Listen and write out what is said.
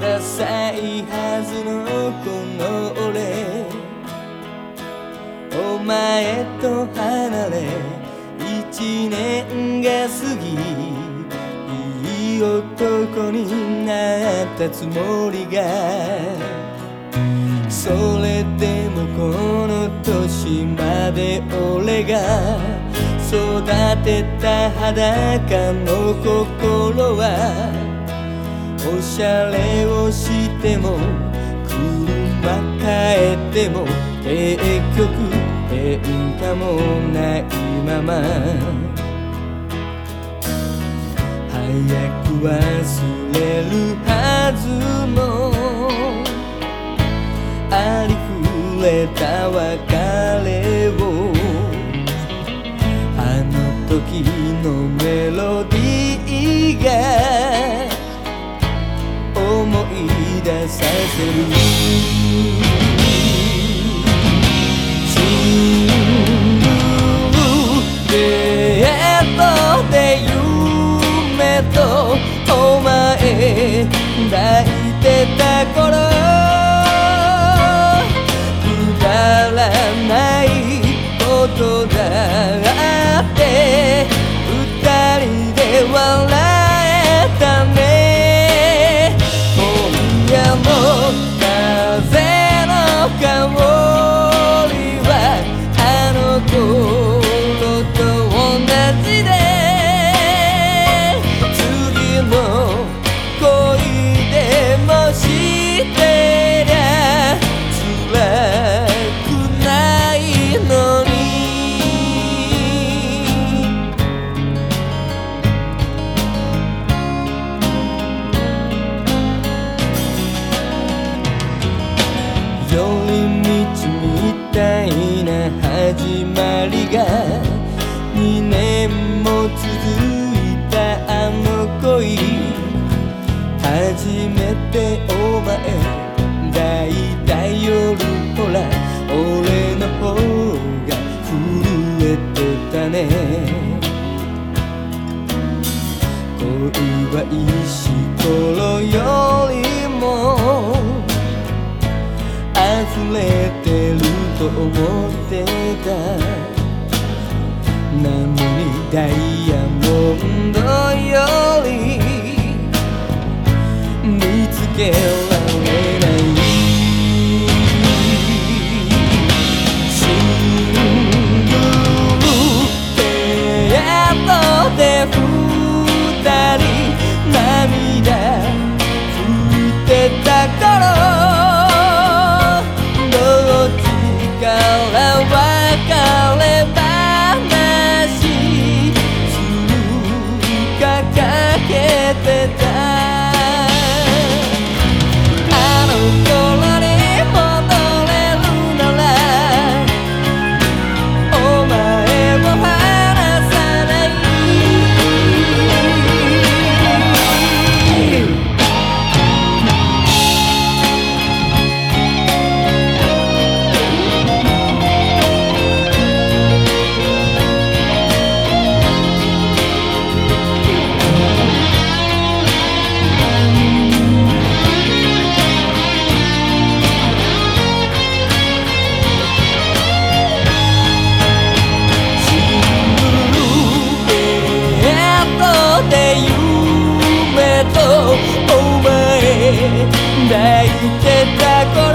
ダサいはずのこの俺。お前と離れ一年が過ぎいい男になったつもりが。それでもこの年まで俺が育てた裸の心はおしゃれをしても車変えても結局変化もないまま。早く忘れるはずのありふれた別れをあの時のメロディーがさせる新聞デートで夢とお前抱いてた頃り道みたいな始まりが2年も続いたあの恋。初めてお前抱いた夜ほら俺の方が震えてたね。恋は石ころよ。溢れてると思ってた。なのにダイヤモンドよ。んで言っ